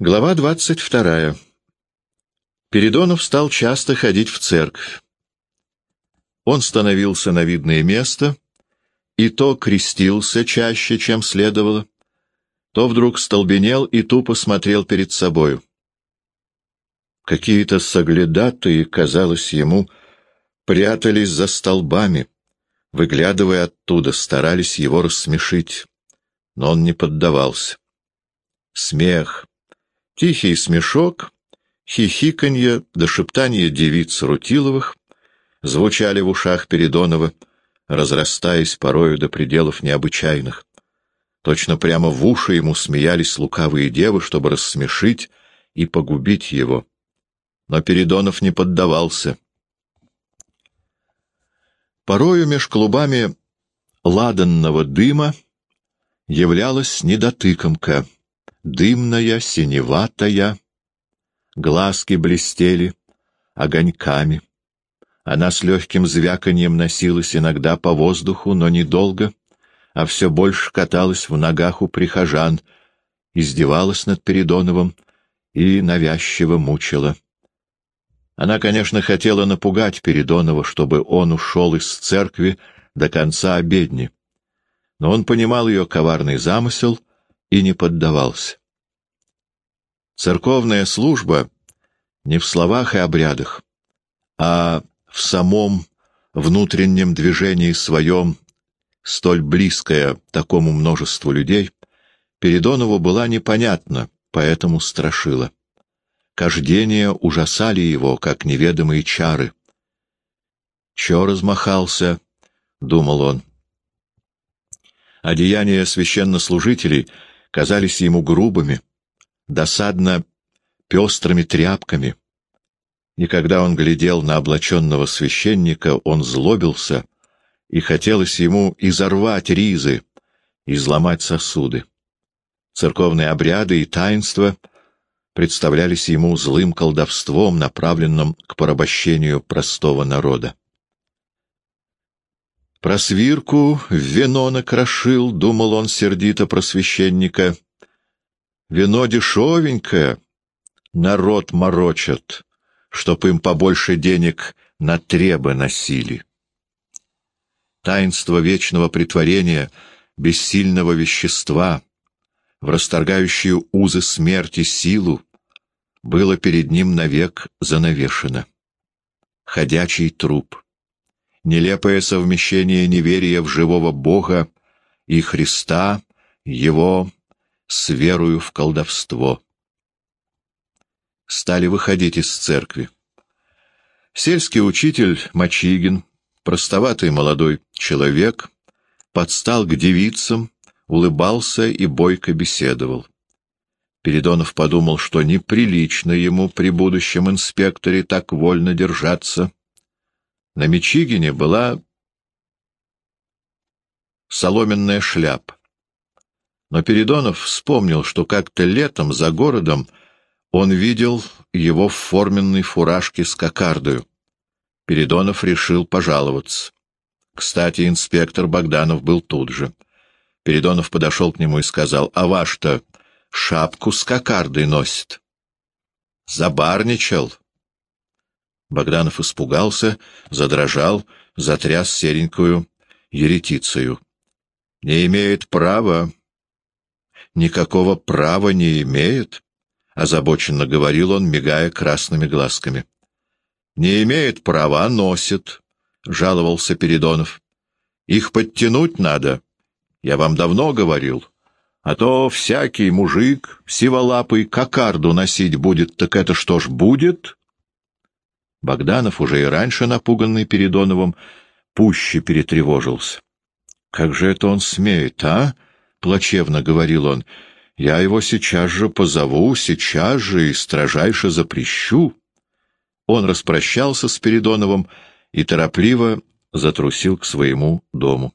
Глава двадцать вторая. Передонов стал часто ходить в церковь. Он становился на видное место и то крестился чаще, чем следовало, то вдруг столбенел и тупо смотрел перед собою. Какие-то соглядатые, казалось ему, прятались за столбами, выглядывая оттуда, старались его рассмешить, но он не поддавался. Смех, тихий смешок, хихиканье до шептания девиц Рутиловых звучали в ушах Передонова, разрастаясь порою до пределов необычайных. Точно прямо в уши ему смеялись лукавые девы, чтобы рассмешить и погубить его. Но Передонов не поддавался. Порою меж клубами ладанного дыма являлась недотыкомка, дымная, синеватая, глазки блестели огоньками. Она с легким звяканьем носилась иногда по воздуху, но недолго, а все больше каталась в ногах у прихожан, издевалась над Передоновым и навязчиво мучила. Она, конечно, хотела напугать Передонова, чтобы он ушел из церкви до конца обедни. Но он понимал ее коварный замысел и не поддавался. Церковная служба не в словах и обрядах, а в самом внутреннем движении своем, столь близкая такому множеству людей, Передонову была непонятна, поэтому страшила. Кождения ужасали его, как неведомые чары. «Чё размахался?» — думал он. Одеяния священнослужителей казались ему грубыми, досадно пестрыми тряпками — и когда он глядел на облаченного священника, он злобился, и хотелось ему изорвать ризы, изломать сосуды. Церковные обряды и таинства представлялись ему злым колдовством, направленным к порабощению простого народа. Про свирку вино накрошил, думал он сердито про священника. Вино дешевенькое, народ морочат, чтоб им побольше денег на требы носили. Таинство вечного притворения бессильного вещества, в расторгающую узы смерти силу, было перед ним навек занавешено. Ходячий труп. Нелепое совмещение неверия в живого Бога и Христа, его с верою в колдовство стали выходить из церкви. Сельский учитель Мачигин, простоватый молодой человек, подстал к девицам, улыбался и бойко беседовал. Передонов подумал, что неприлично ему при будущем инспекторе так вольно держаться. На Мичигине была соломенная шляпа. Но Передонов вспомнил, что как-то летом за городом он видел его в форменной фуражке с кокардою. Передонов решил пожаловаться. Кстати, инспектор Богданов был тут же. Передонов подошел к нему и сказал, «А ваш-то шапку с кокардой носит». «Забарничал». Богданов испугался, задрожал, затряс серенькую еретицею. «Не имеет права». «Никакого права не имеет», — озабоченно говорил он, мигая красными глазками. — Не имеет права, носит, — жаловался Передонов. — Их подтянуть надо. Я вам давно говорил. А то всякий мужик сиволапый кокарду носить будет, так это что ж будет? Богданов, уже и раньше напуганный Передоновым, пуще перетревожился. — Как же это он смеет, а? — плачевно говорил он. — я его сейчас же позову, сейчас же и строжайше запрещу. Он распрощался с Передоновым и торопливо затрусил к своему дому.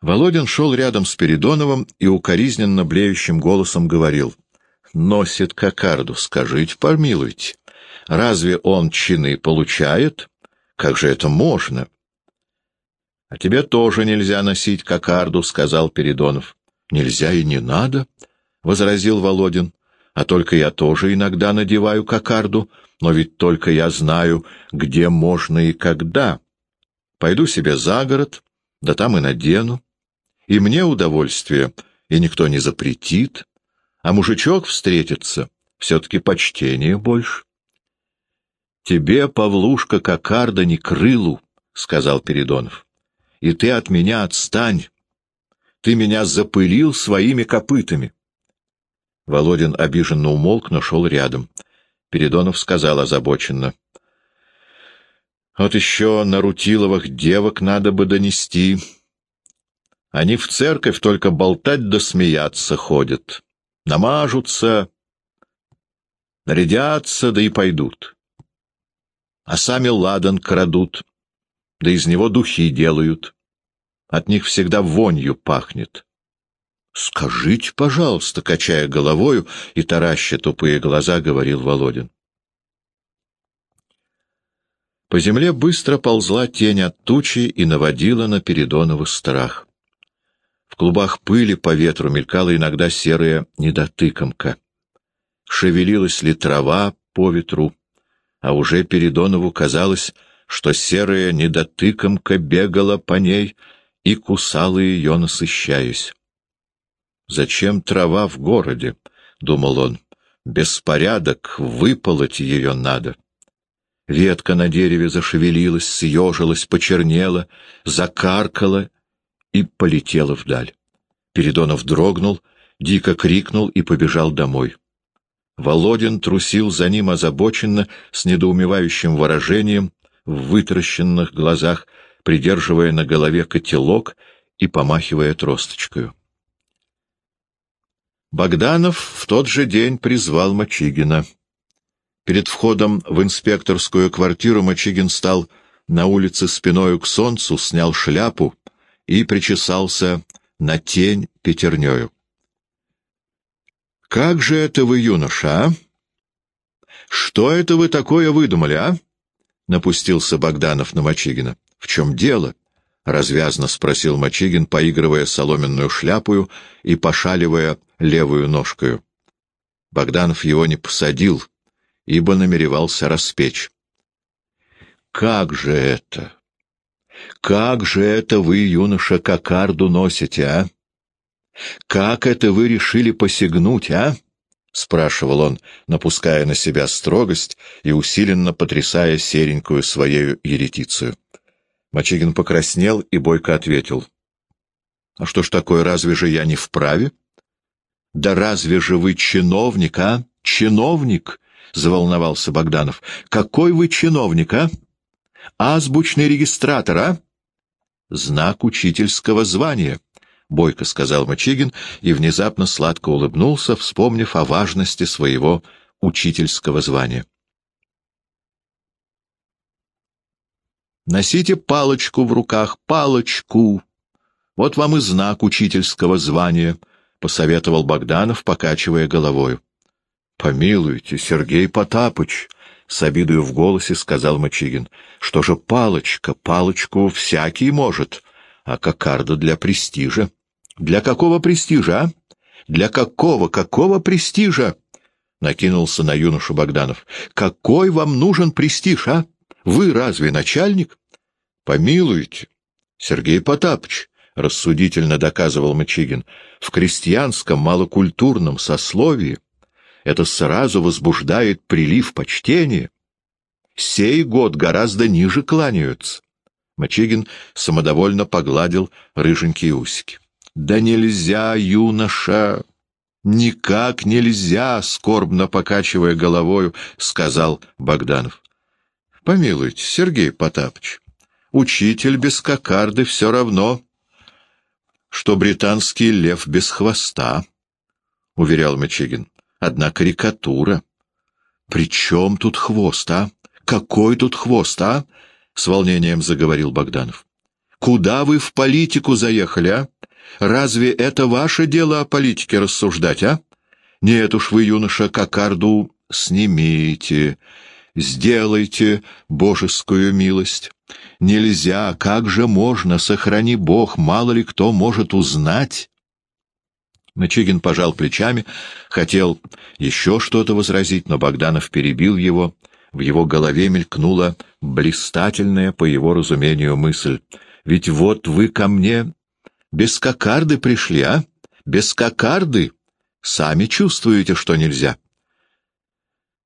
Володин шел рядом с Передоновым и укоризненно блеющим голосом говорил. «Носит кокарду, скажите, помилуйте. Разве он чины получает? Как же это можно?» «А тебе тоже нельзя носить кокарду», — сказал Передонов. Нельзя и не надо, — возразил Володин. «А только я тоже иногда надеваю кокарду, но ведь только я знаю, где можно и когда. Пойду себе за город, да там и надену. И мне удовольствие, и никто не запретит. А мужичок встретится, все-таки почтение больше». «Тебе, Павлушка, кокарда не крылу», — сказал Передонов. «И ты от меня отстань. Ты меня запылил своими копытами». Володин обиженно умолк, но шел рядом. Передонов сказал озабоченно. «Вот еще на Рутиловых девок надо бы донести. Они в церковь только болтать да смеяться ходят. Намажутся, нарядятся, да и пойдут. А сами ладан крадут, да из него духи делают. От них всегда вонью пахнет. «Скажите, пожалуйста», — качая головою и тараща тупые глаза, говорил Володин. По земле быстро ползла тень от тучи и наводила на Передонова страх. В клубах пыли по ветру мелькала иногда серая недотыкомка. Шевелилась ли трава по ветру, а уже Передонову казалось, что серая недотыкомка бегала по ней и кусала ее, насыщаясь. Зачем трава в городе? — думал он. Беспорядок, выполоть ее надо. Ветка на дереве зашевелилась, съежилась, почернела, закаркала и полетела вдаль. Передонов дрогнул, дико крикнул и побежал домой. Володин трусил за ним озабоченно, с недоумевающим выражением, в вытаращенных глазах, придерживая на голове котелок и помахивая тросточкою. Богданов в тот же день призвал Мочигина. Перед входом в инспекторскую квартиру Мочигин стал на улице спиною к солнцу, снял шляпу и причесался на тень пятернёю. «Как же это вы, юноша, а? Что это вы такое выдумали, а?» — напустился Богданов на Мочигина. «В чем дело?» — развязно спросил Мочигин, поигрывая соломенную шляпую и пошаливая левую ножкою. Богданов его не посадил, ибо намеревался распечь. «Как же это? Как же это вы, юноша, кокарду носите, а? Как это вы решили посягнуть, а?» — спрашивал он, напуская на себя строгость и усиленно потрясая серенькую своею еретицию. Мочигин покраснел и бойко ответил. — А что ж такое, разве же я не вправе? — Да разве же вы чиновник, а? Чиновник? — заволновался Богданов. — Какой вы чиновник, а? Азбучный регистратор, а? — Знак учительского звания, — бойко сказал Мочигин и внезапно сладко улыбнулся, вспомнив о важности своего учительского звания. Носите палочку в руках, палочку. Вот вам и знак учительского звания, — посоветовал Богданов, покачивая головою. — Помилуйте, Сергей Потапыч, — с обидою в голосе сказал Мочигин. — Что же палочка? Палочку всякий может, а кокарда для престижа. — Для какого престижа, а? Для какого, какого престижа? — накинулся на юношу Богданов. — Какой вам нужен престиж, а? Вы разве начальник? — Помилуйте, Сергей Потапыч, — рассудительно доказывал Мочигин, — в крестьянском малокультурном сословии это сразу возбуждает прилив почтения. Сей год гораздо ниже кланяются. Мочигин самодовольно погладил рыженькие усики. — Да нельзя, юноша! Никак нельзя! — скорбно покачивая головою, сказал Богданов. — Помилуйте, Сергей Потапыч, учитель без кокарды все равно, что британский лев без хвоста, — уверял Мачигин. Одна карикатура. — При чем тут хвост, а? Какой тут хвост, а? — с волнением заговорил Богданов. — Куда вы в политику заехали, а? Разве это ваше дело о политике рассуждать, а? Нет уж вы, юноша, кокарду снимите, сделайте божескую милость. Нельзя, как же можно, сохрани Бог, мало ли кто может узнать. Мачигин пожал плечами, хотел еще что-то возразить, но Богданов перебил его. В его голове мелькнула блистательная, по его разумению, мысль. «Ведь вот вы ко мне без кокарды пришли, а? Без кокарды! Сами чувствуете, что нельзя».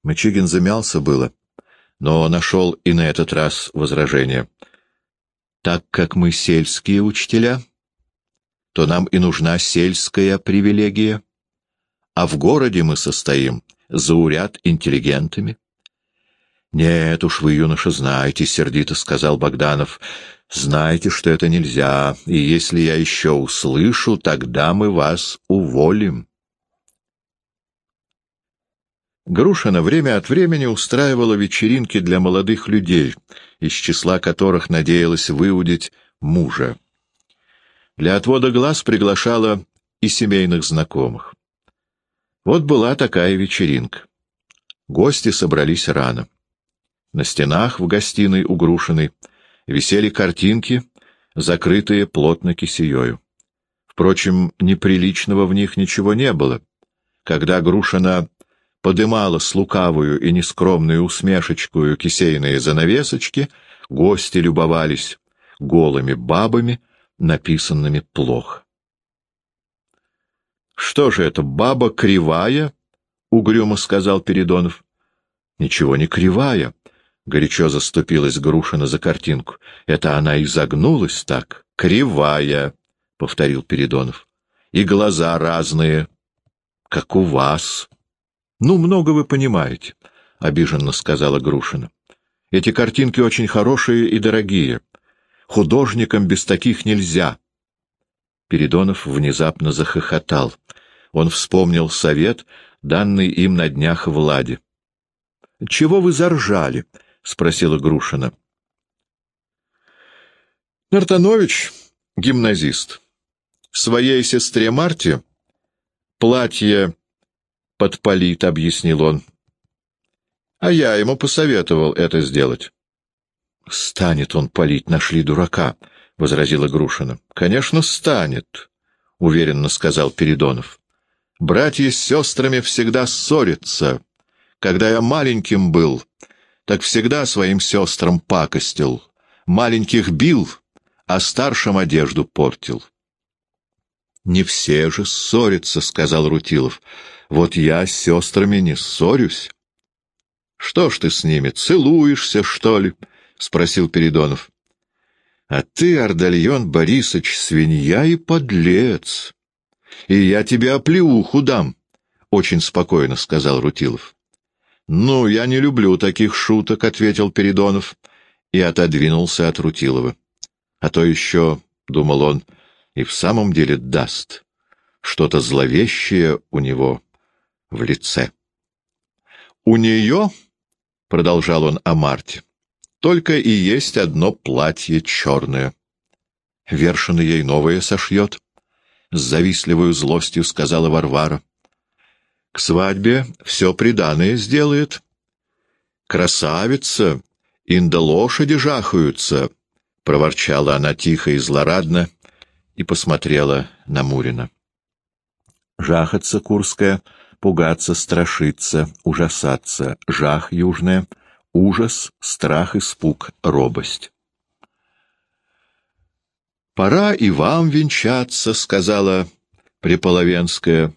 Мачигин замялся было, но нашел и на этот раз возражение. «Так как мы сельские учителя...» то нам и нужна сельская привилегия. А в городе мы состоим зауряд интеллигентами. «Нет уж вы, юноша, знаете», — сердито сказал Богданов, — «знаете, что это нельзя, и если я еще услышу, тогда мы вас уволим». Грушина время от времени устраивала вечеринки для молодых людей, из числа которых надеялась выудить мужа. Для отвода глаз приглашала и семейных знакомых. Вот была такая вечеринка. Гости собрались рано. На стенах в гостиной у Грушиной висели картинки, закрытые плотно кисеёю. Впрочем, неприличного в них ничего не было. Когда Грушина подымала с лукавую и нескромную усмешечкую кисейные занавесочки, гости любовались голыми бабами, написанными плохо. «Что же это, баба кривая?» — угрюмо сказал Передонов. «Ничего не кривая», — горячо заступилась Грушина за картинку. «Это она изогнулась так. Кривая», — повторил Передонов. «И глаза разные, как у вас». «Ну, много вы понимаете», — обиженно сказала Грушина. «Эти картинки очень хорошие и дорогие. Художникам без таких нельзя. Передонов внезапно захохотал. Он вспомнил совет, данный им на днях Владе. — Чего вы заржали? — спросила Грушина. — Нартанович, гимназист, своей сестре Марте платье подпалит, — объяснил он. — А я ему посоветовал это сделать. — Станет он палить, нашли дурака, — возразила Грушина. — Конечно, станет, — уверенно сказал Передонов. — Братья с сестрами всегда ссорятся. Когда я маленьким был, так всегда своим сестрам пакостил. Маленьких бил, а старшим одежду портил. — Не все же ссорятся, — сказал Рутилов. — Вот я с сестрами не ссорюсь. — Что ж ты с ними, целуешься, что ли? —— спросил Передонов. — А ты, Ардальон Борисович, свинья и подлец. И я тебе оплеуху дам, — очень спокойно сказал Рутилов. — Ну, я не люблю таких шуток, — ответил Передонов и отодвинулся от Рутилова. А то еще, — думал он, — и в самом деле даст что-то зловещее у него в лице. — У нее, — продолжал он о Марте, только и есть одно платье черное. Вершина ей новое сошьет, — с завистливой злостью сказала Варвара. К свадьбе все приданое сделает. Красавица, инда лошади жахаются, — проворчала она тихо и злорадно и посмотрела на Мурина. Жахаться Курская, пугаться, страшиться, ужасаться, жах южная — ужас, страх, испуг, робость. «Пора и вам венчаться», — сказала Приполовенская.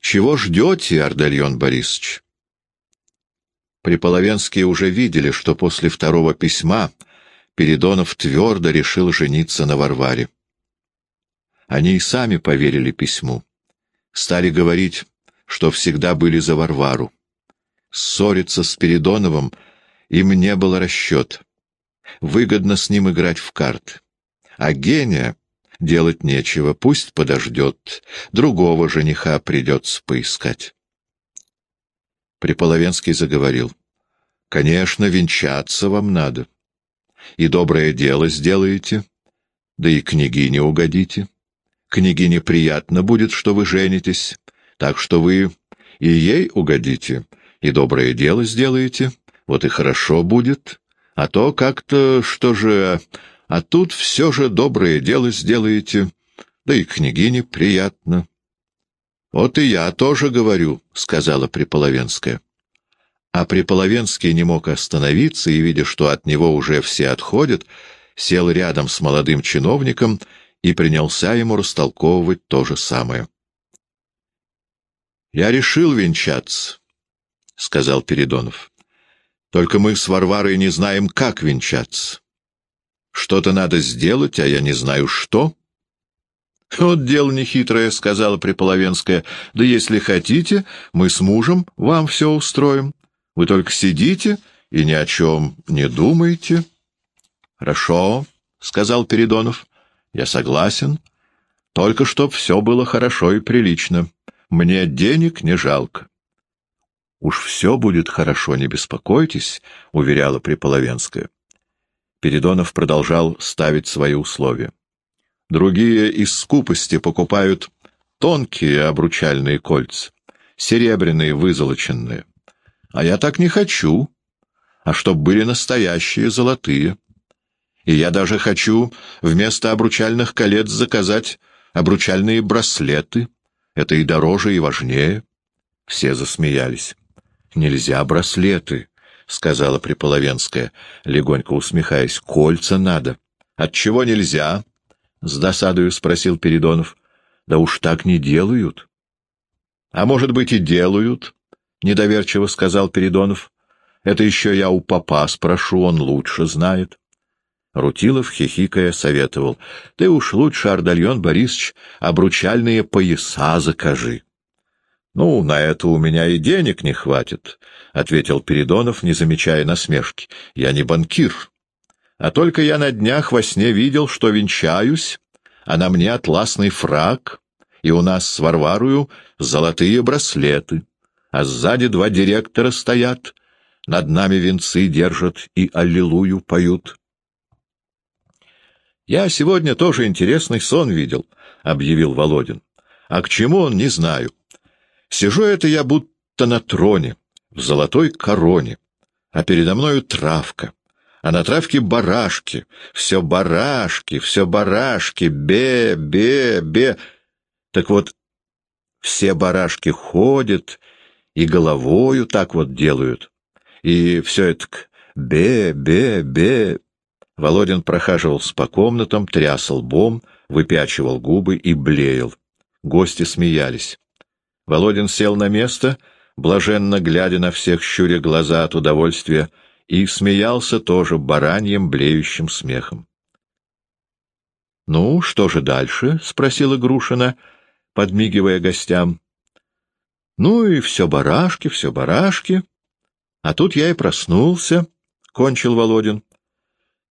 «Чего ждете, Ардальон Борисович?» Приполовенские уже видели, что после второго письма Передонов твердо решил жениться на Варваре. Они и сами поверили письму. Стали говорить, что всегда были за Варвару. Ссориться с Передоновым — им не было расчет. Выгодно с ним играть в карты. А гения делать нечего, пусть подождет. Другого жениха придется поискать. Приполовенский заговорил. «Конечно, венчаться вам надо. И доброе дело сделаете, да и княгине угодите. Княгине приятно будет, что вы женитесь, так что вы и ей угодите, и доброе дело сделаете, вот и хорошо будет. А то как-то, что же... А тут все же доброе дело сделаете, да и княгине приятно. — Вот и я тоже говорю, — сказала Приполовенская. А Приполовенский не мог остановиться и, видя, что от него уже все отходят, сел рядом с молодым чиновником и принялся ему растолковывать то же самое. — Я решил венчаться, — сказал Передонов. — Только мы с Варварой не знаем, как венчаться. Что-то надо сделать, а я не знаю, что. — Вот дело нехитрое, — сказала Приполовенская. — Да если хотите, мы с мужем вам все устроим. Вы только сидите и ни о чем не думаете. — Хорошо, — сказал Передонов. — Я согласен. Только чтоб все было хорошо и прилично. Мне денег не жалко. — Уж все будет хорошо, не беспокойтесь, — уверяла Приполовенская. Передонов продолжал ставить свои условия. Другие из скупости покупают тонкие обручальные кольца, серебряные вызолоченные. А я так не хочу, а чтоб были настоящие золотые. И я даже хочу вместо обручальных колец заказать обручальные браслеты — это и дороже, и важнее. Все засмеялись. «Нельзя браслеты», — сказала Приполовенская, легонько усмехаясь. «Кольца надо». «Отчего нельзя?» — с досадою спросил Передонов. «Да уж так не делают». «А может быть, и делают», — недоверчиво сказал Передонов. «Это еще я у папа спрошу, он лучше знает». Рутилов, хихикая, советовал. — Ты уж лучше, Ардальон Борисович, обручальные пояса закажи. — Ну, на это у меня и денег не хватит, — ответил Передонов, не замечая насмешки. — Я не банкир. А только я на днях во сне видел, что венчаюсь, а на мне атласный фраг, и у нас с Варварою золотые браслеты, а сзади два директора стоят, над нами венцы держат и аллилуйю поют. «Я сегодня тоже интересный сон видел», — объявил Володин. «А к чему он, не знаю. Сижу это я будто на троне, в золотой короне, а передо мною травка, а на травке барашки, все барашки, все барашки, бе, бе, бе. Так вот, все барашки ходят и головою так вот делают, и все это бе, бе, бе, Володин прохаживался по комнатам, тряс лбом, выпячивал губы и блеял. Гости смеялись. Володин сел на место, блаженно глядя на всех, щуря глаза от удовольствия, и смеялся тоже бараньим блеющим смехом. — Ну, что же дальше? — спросила Грушина, подмигивая гостям. — Ну и все барашки, все барашки. А тут я и проснулся, — кончил Володин.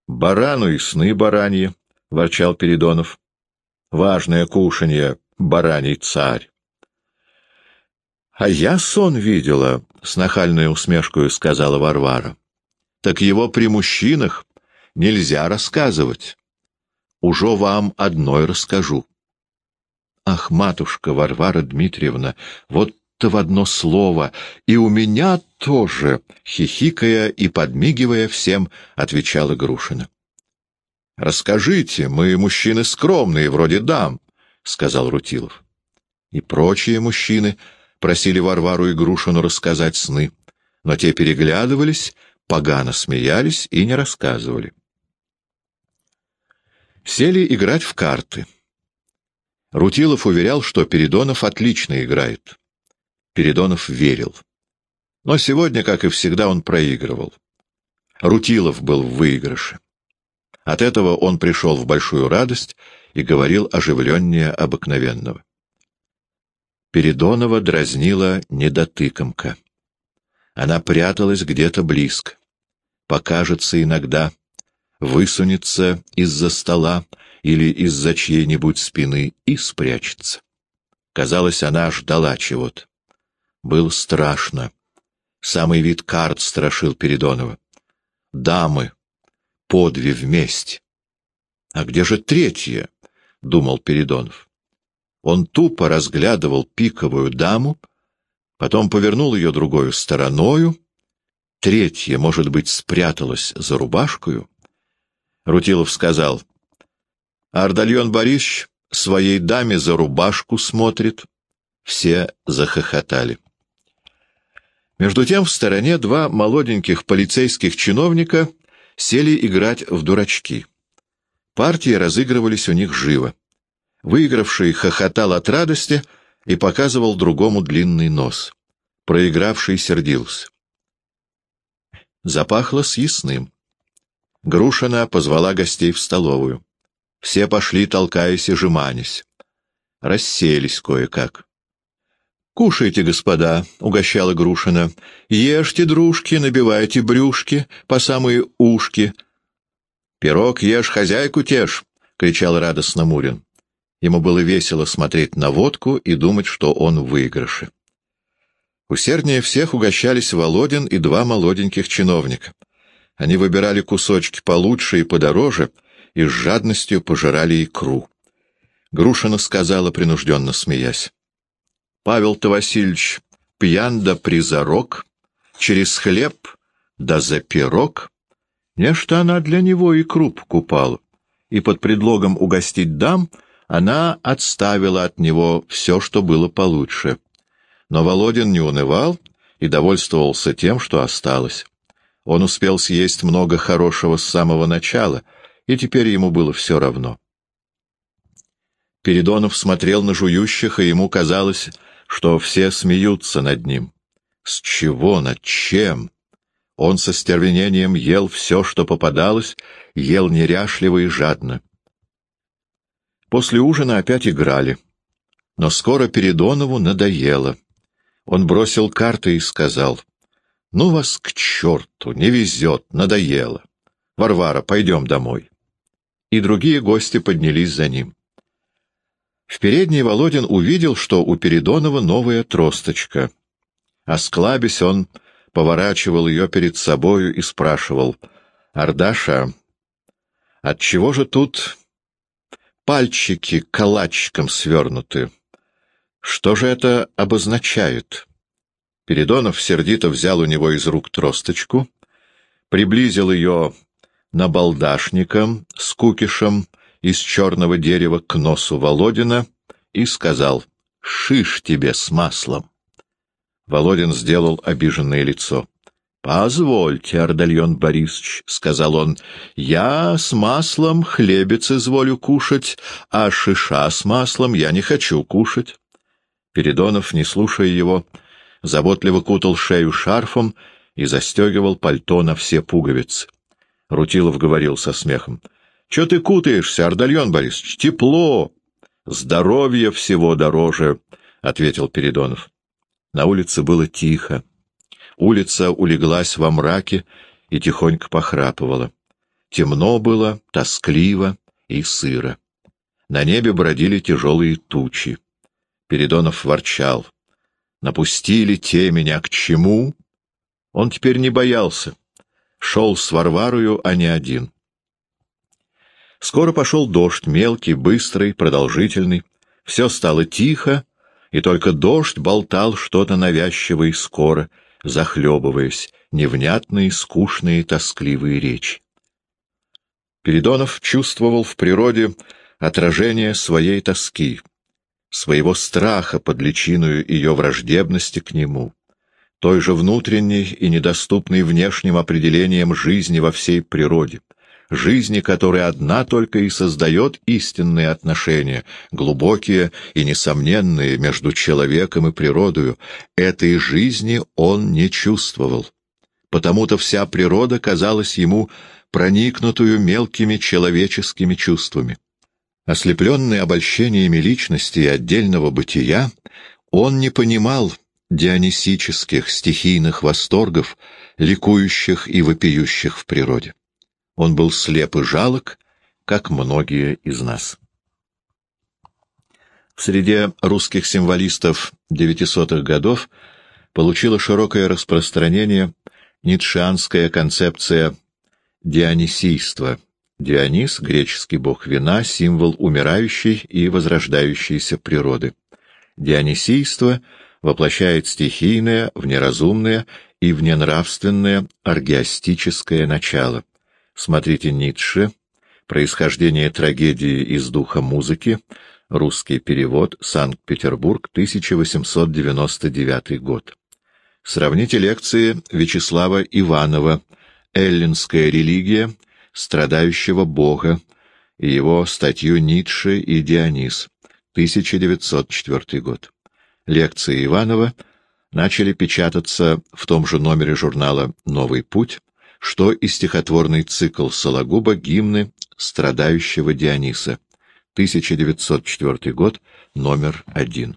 Барану и сны бараньи, — ворчал Передонов. Важное кушанье, бараний царь. — А я сон видела, — с нахальной усмешкой сказала Варвара. — Так его при мужчинах нельзя рассказывать. Уже вам одной расскажу. Ах, матушка Варвара Дмитриевна, вот будто в одно слово, и у меня тоже, — хихикая и подмигивая всем, отвечала Грушина. — Расскажите, мы мужчины скромные, вроде дам, — сказал Рутилов. И прочие мужчины просили Варвару и Грушину рассказать сны, но те переглядывались, погано смеялись и не рассказывали. Сели играть в карты. Рутилов уверял, что Передонов отлично играет. Передонов верил. Но сегодня, как и всегда, он проигрывал. Рутилов был в выигрыше. От этого он пришел в большую радость и говорил оживленнее обыкновенного. Передонова дразнила недотыкомка. Она пряталась где-то близко. Покажется иногда, высунется из-за стола или из-за чьей-нибудь спины и спрячется. Казалось, она ждала чего-то. Было страшно. Самый вид карт страшил Передонова. Дамы, по две вместе. А где же третья? — думал Передонов. Он тупо разглядывал пиковую даму, потом повернул ее другой стороною. Третья, может быть, спряталась за рубашкою. Рутилов сказал, — Ардальон Борисович своей даме за рубашку смотрит. Все захохотали. Между тем в стороне два молоденьких полицейских чиновника сели играть в дурачки. Партии разыгрывались у них живо. Выигравший хохотал от радости и показывал другому длинный нос. Проигравший сердился. Запахло съестным. Грушина позвала гостей в столовую. Все пошли, толкаясь и жеманясь. Расселись кое-как. — Кушайте, господа, — угощала Грушина. — Ешьте, дружки, набивайте брюшки по самые ушки. — Пирог ешь, хозяйку тешь, — кричал радостно Мурин. Ему было весело смотреть на водку и думать, что он в выигрыше. Усерднее всех угощались Володин и два молоденьких чиновника. Они выбирали кусочки получше и подороже и с жадностью пожирали икру. Грушина сказала, принужденно смеясь. — Павел-то Васильевич пьян да призорок, через хлеб да за пирог. Нечто она для него икру покупала, и под предлогом угостить дам она отставила от него все, что было получше. Но Володин не унывал и довольствовался тем, что осталось. Он успел съесть много хорошего с самого начала, и теперь ему было все равно. Передонов смотрел на жующих, и ему казалось, что все смеются над ним. С чего, над чем? Он со стервенением ел все, что попадалось, ел неряшливо и жадно. После ужина опять играли. Но скоро Передонову надоело. Он бросил карты и сказал, «Ну вас к черту, не везет, надоело. Варвара, пойдем домой». И другие гости поднялись за ним. В передней Володин увидел, что у Передонова новая тросточка. Осклабясь, он поворачивал ее перед собою и спрашивал, «Ардаша, отчего же тут пальчики калачиком свернуты? Что же это обозначает?» Передонов сердито взял у него из рук тросточку, приблизил ее набалдашником с кукишем из черного дерева к носу Володина и сказал «Шиш тебе с маслом». Володин сделал обиженное лицо. «Позвольте, Ардальон Борисович», — сказал он, — «я с маслом хлебец изволю кушать, а шиша с маслом я не хочу кушать». Передонов, не слушая его, заботливо кутал шею шарфом и застегивал пальто на все пуговицы. Рутилов говорил со смехом. Че ты кутаешься, Ардальон Борисович? Тепло. Здоровье всего дороже, — ответил Передонов. На улице было тихо. Улица улеглась во мраке и тихонько похрапывала. Темно было, тоскливо и сыро. На небе бродили тяжелые тучи. Передонов ворчал. Напустили те меня к чему? Он теперь не боялся. Шел с Варварою, а не один. Скоро пошел дождь, мелкий, быстрый, продолжительный. Все стало тихо, и только дождь болтал что-то навязчиво и скоро, захлебываясь, невнятные, скучные, тоскливые речи. Передонов чувствовал в природе отражение своей тоски, своего страха под личиную ее враждебности к нему, той же внутренней и недоступной внешним определением жизни во всей природе — жизни которая одна только и создает истинные отношения, глубокие и несомненные между человеком и природою, этой жизни он не чувствовал. Потому-то вся природа казалась ему проникнутую мелкими человеческими чувствами. Ослепленный обольщениями личности и отдельного бытия, он не понимал дионисических стихийных восторгов, ликующих и вопиющих в природе. Он был слеп и жалок, как многие из нас. В среде русских символистов 900-х годов получила широкое распространение ницшеанская концепция дионисийства. Дионис — греческий бог вина, символ умирающей и возрождающейся природы. Дионисийство воплощает стихийное, внеразумное и вненравственное аргиастическое начало. Смотрите Ницше, «Происхождение трагедии из духа музыки», Русский перевод. Санкт-Петербург, 1899 год. Сравните лекции Вячеслава Иванова «Эллинская религия страдающего Бога» и его статью «Ницше и Дионис», 1904 год. Лекции Иванова начали печататься в том же номере журнала «Новый путь», что и стихотворный цикл Сологуба «Гимны страдающего Диониса», 1904 год, номер один.